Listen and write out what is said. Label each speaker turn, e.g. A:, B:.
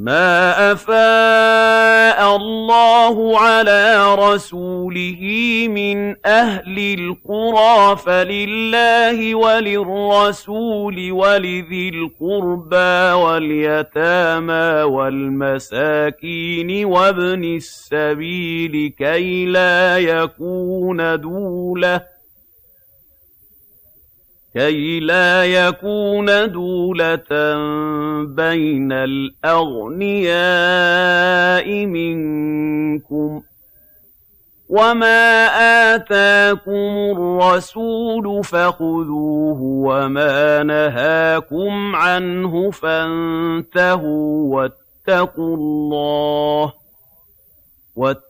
A: مَا أَفَاءَ اللَّهُ عَلَىٰ رَسُولِهِ مِنْ أَهْلِ الْقُرَىٰ فَلِلَّهِ وَلِلرَّسُولِ وَلِذِي الْقُرْبَىٰ وَالْيَتَامَىٰ وَالْمَسَاكِينِ وَابْنِ السَّبِيلِ كَيْ لَا يَكُونَ دُولَةً كي لا يكون دولة بين الأغنياء منكم وما آتاكم الرسول فخذوه وما نهاكم عنه فانتهوا واتقوا الله واتقوا